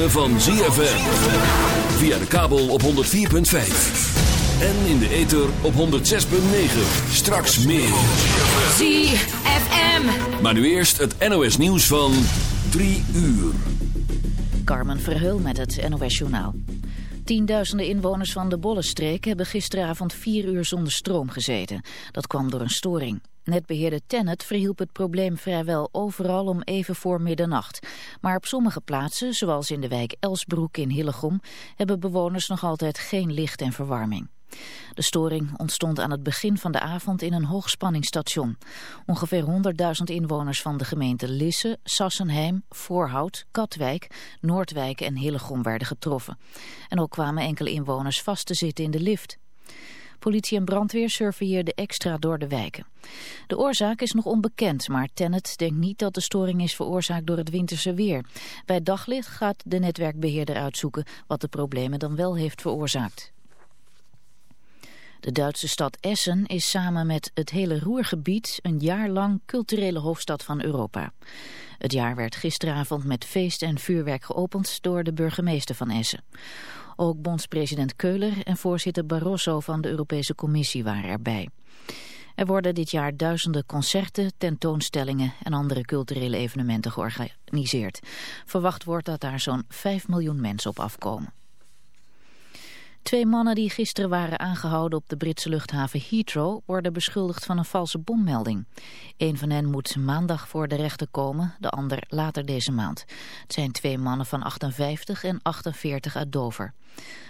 Ritme van ZFM. Via de kabel op 104.5. En in de ether op 106.9. Straks meer. ZFM. Maar nu eerst het NOS nieuws van 3 uur. Carmen Verheul met het NOS Journaal. Tienduizenden inwoners van de Bollenstreek hebben gisteravond vier uur zonder stroom gezeten. Dat kwam door een storing. Netbeheerder Tennet verhielp het probleem vrijwel overal om even voor middernacht. Maar op sommige plaatsen, zoals in de wijk Elsbroek in Hillegom, hebben bewoners nog altijd geen licht en verwarming. De storing ontstond aan het begin van de avond in een hoogspanningsstation. Ongeveer 100.000 inwoners van de gemeenten Lisse, Sassenheim, Voorhout, Katwijk, Noordwijk en Hillegom werden getroffen. En ook kwamen enkele inwoners vast te zitten in de lift. Politie en brandweer surveilleerden extra door de wijken. De oorzaak is nog onbekend, maar Tennet denkt niet dat de storing is veroorzaakt door het winterse weer. Bij daglicht gaat de netwerkbeheerder uitzoeken wat de problemen dan wel heeft veroorzaakt. De Duitse stad Essen is samen met het hele Roergebied een jaar lang culturele hoofdstad van Europa. Het jaar werd gisteravond met feest en vuurwerk geopend door de burgemeester van Essen. Ook bondspresident Keuler en voorzitter Barroso van de Europese Commissie waren erbij. Er worden dit jaar duizenden concerten, tentoonstellingen en andere culturele evenementen georganiseerd. Verwacht wordt dat daar zo'n 5 miljoen mensen op afkomen. Twee mannen die gisteren waren aangehouden op de Britse luchthaven Heathrow worden beschuldigd van een valse bommelding. Een van hen moet maandag voor de rechter komen, de ander later deze maand. Het zijn twee mannen van 58 en 48 uit Dover.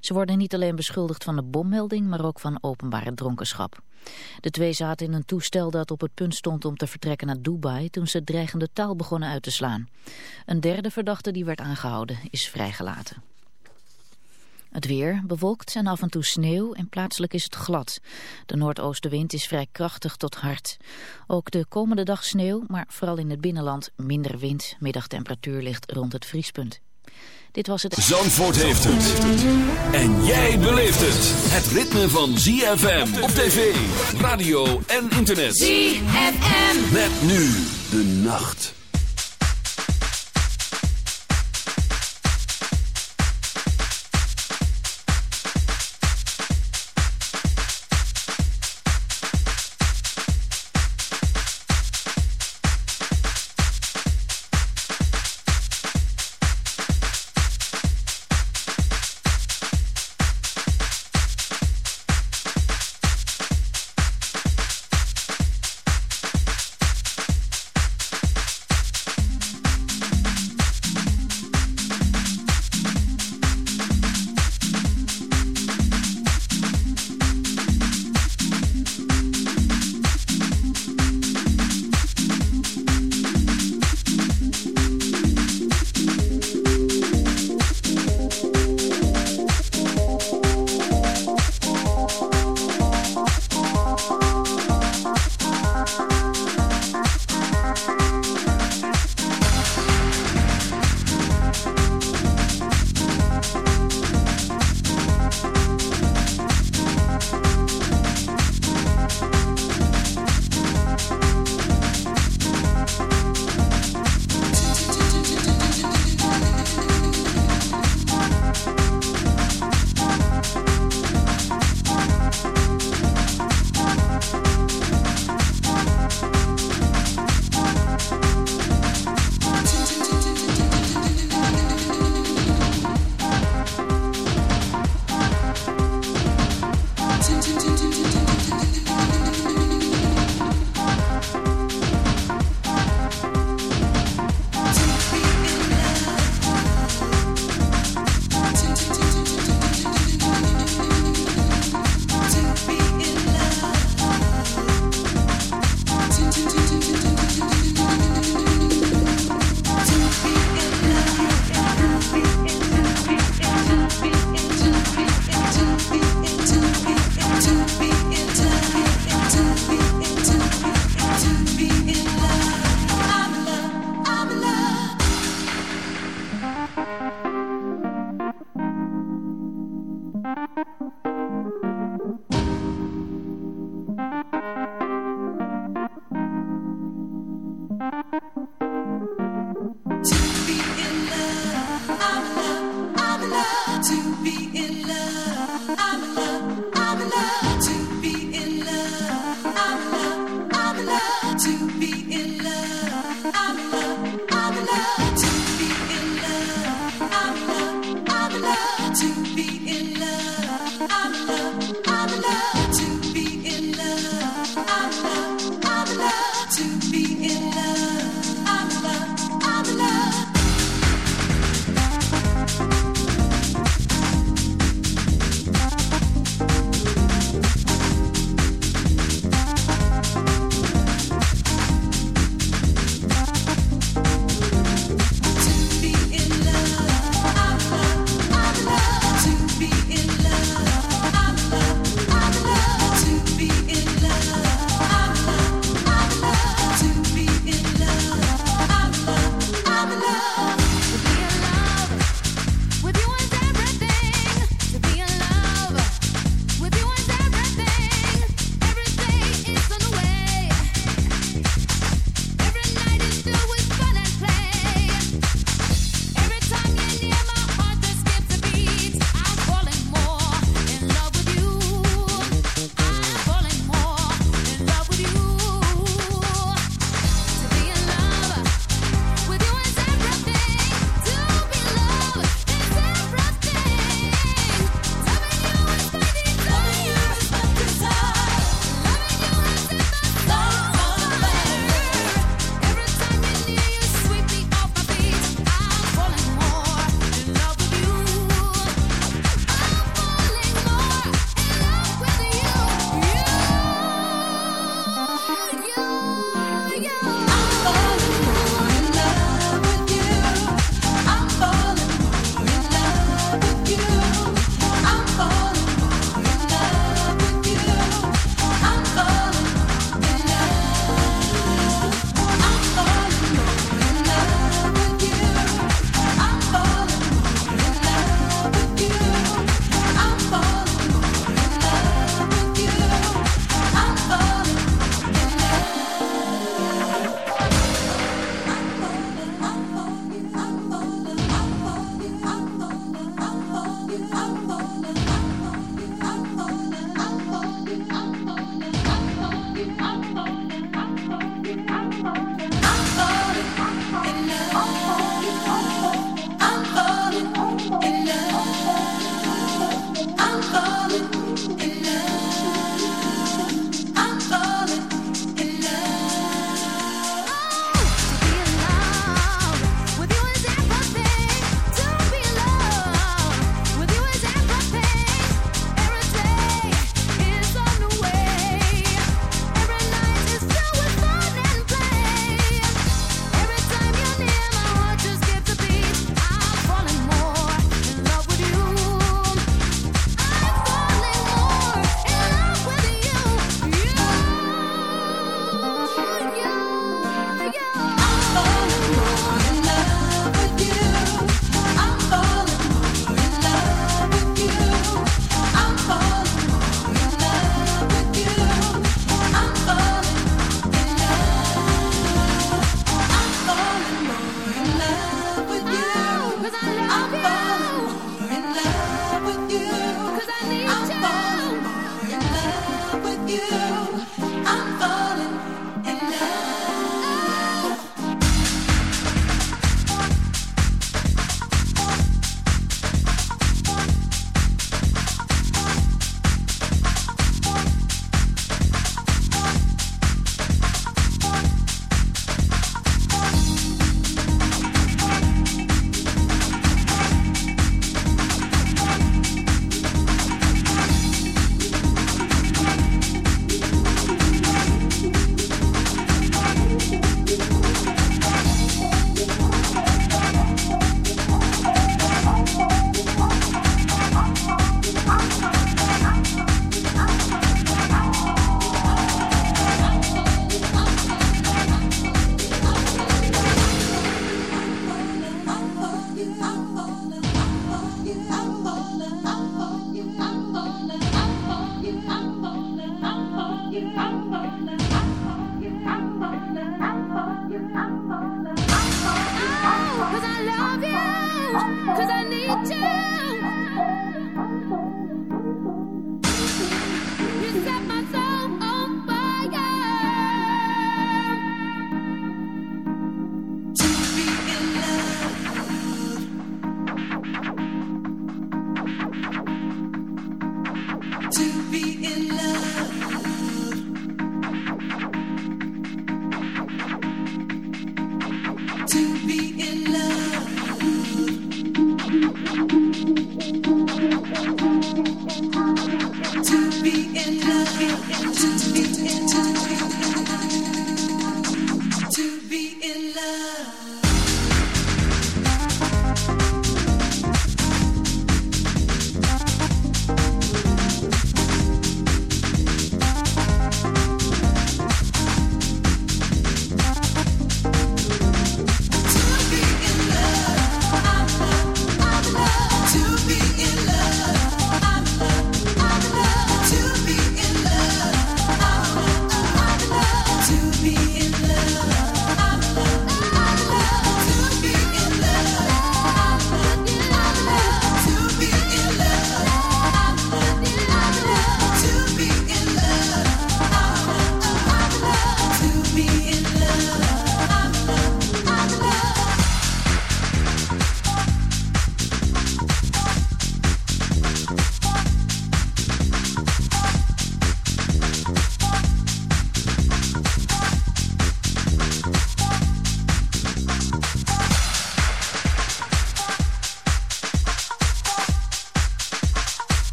Ze worden niet alleen beschuldigd van de bommelding, maar ook van openbare dronkenschap. De twee zaten in een toestel dat op het punt stond om te vertrekken naar Dubai toen ze dreigende taal begonnen uit te slaan. Een derde verdachte die werd aangehouden is vrijgelaten. Het weer bewolkt en af en toe sneeuw en plaatselijk is het glad. De noordoostenwind is vrij krachtig tot hard. Ook de komende dag sneeuw, maar vooral in het binnenland minder wind. Middagtemperatuur ligt rond het vriespunt. Dit was het... Zandvoort heeft het. En jij beleeft het. Het ritme van ZFM op tv, radio en internet. ZFM. Met nu de nacht.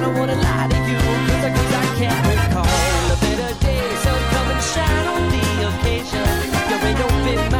don't wanna lie to you, I, I can't recall a better day. Shine on the occasion. You ain't no big.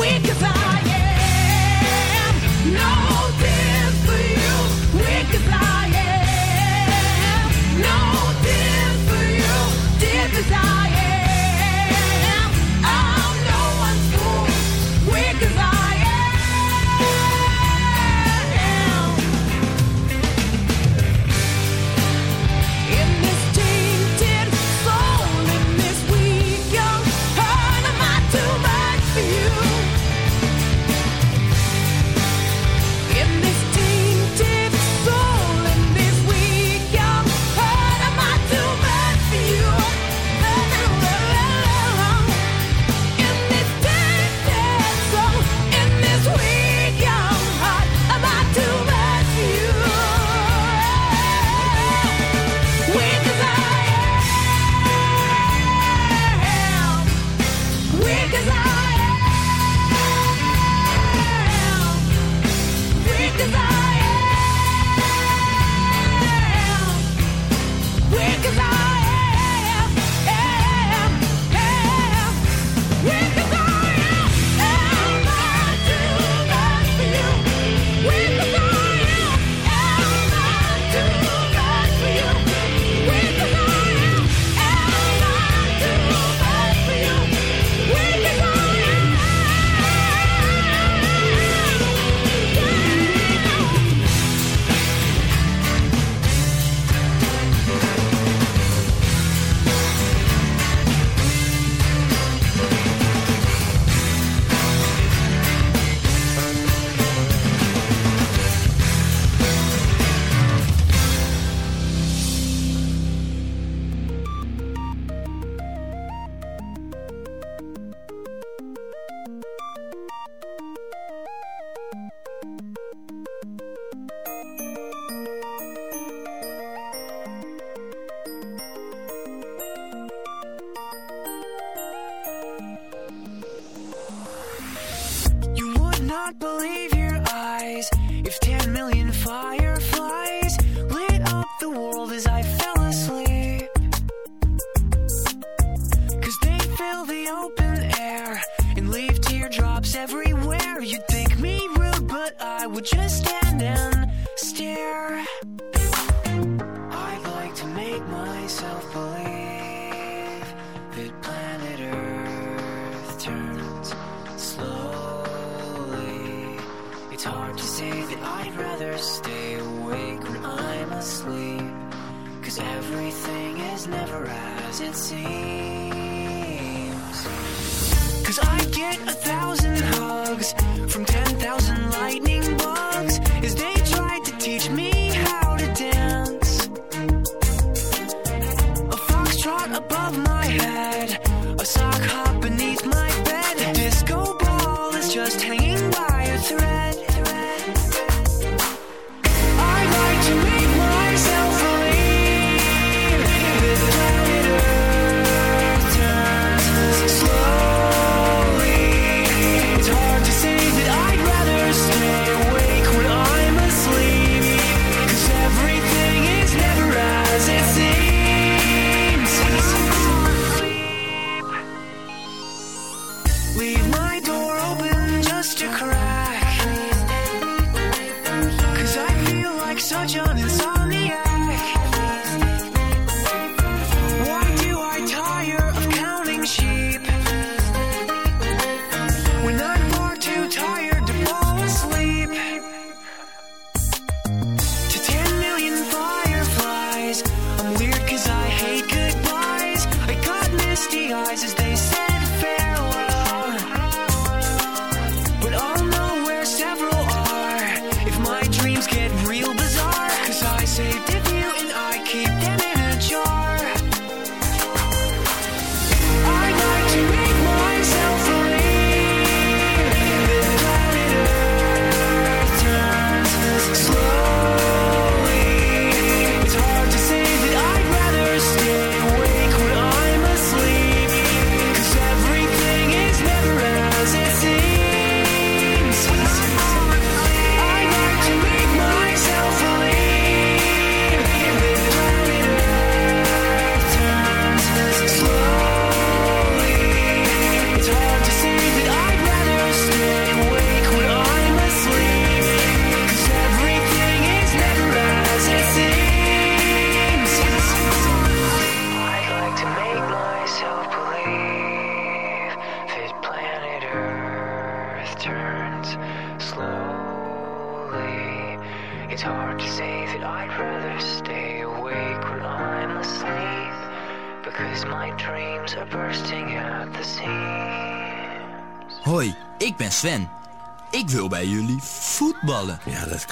We could. I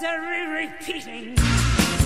mystery repeating.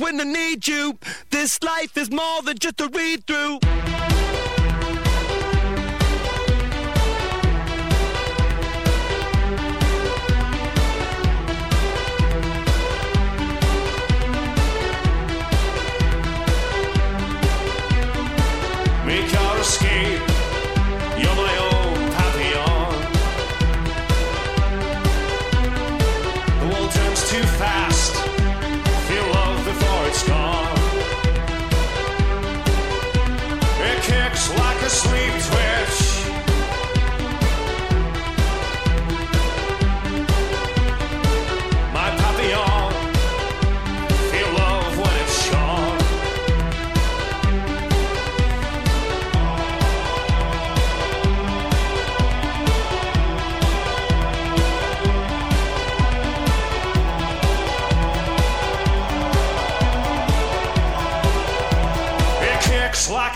when I need you. This life is more than just a read through.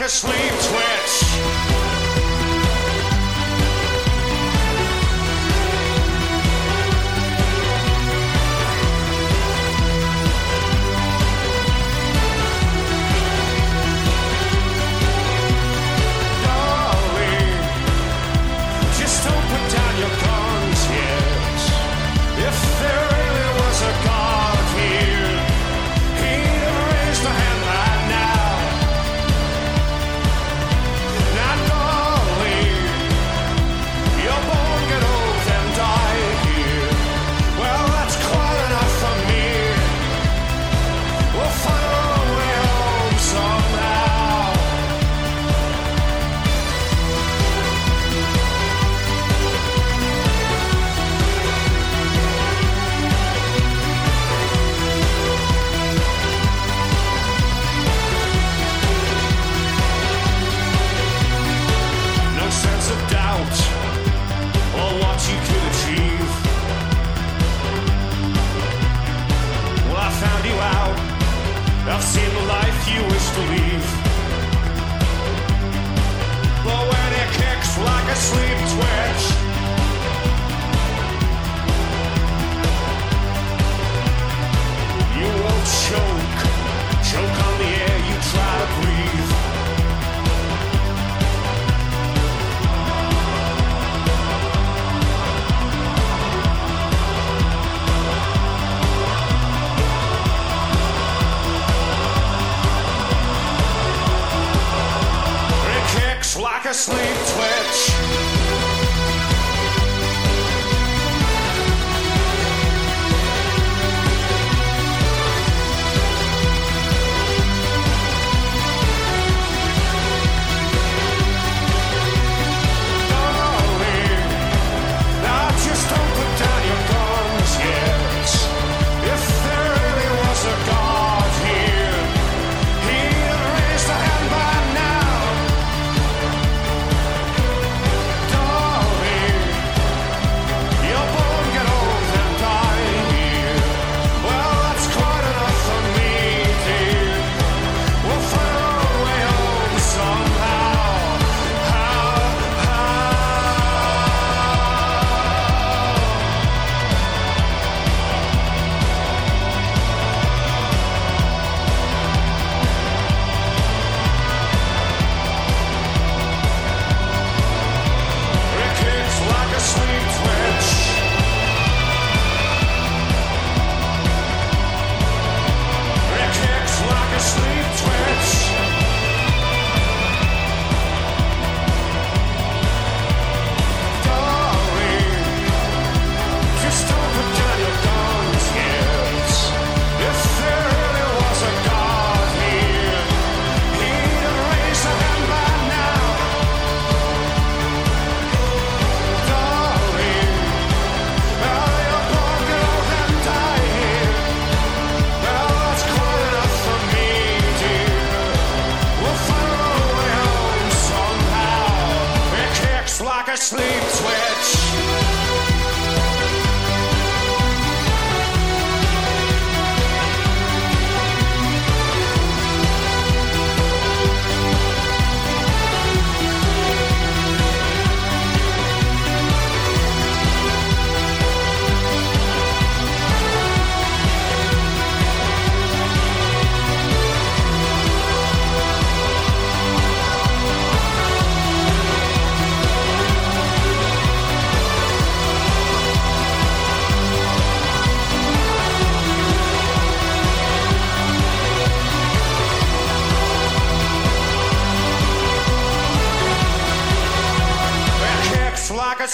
like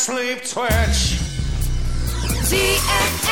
sleep twitch. ZFM.